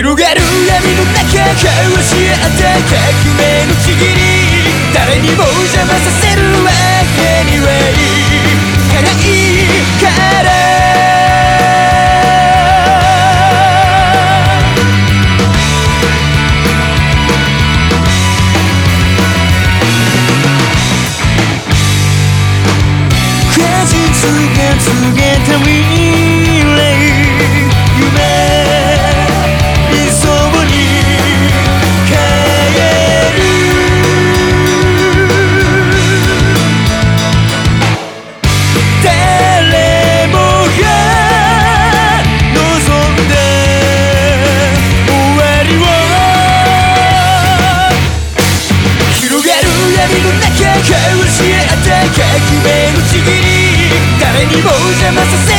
広がる闇の中交わし合った革命のちぎり誰にも邪魔させるわけにはいかないから果実が告げたり分だけ教えてか決めるちぎり。誰にも邪魔させ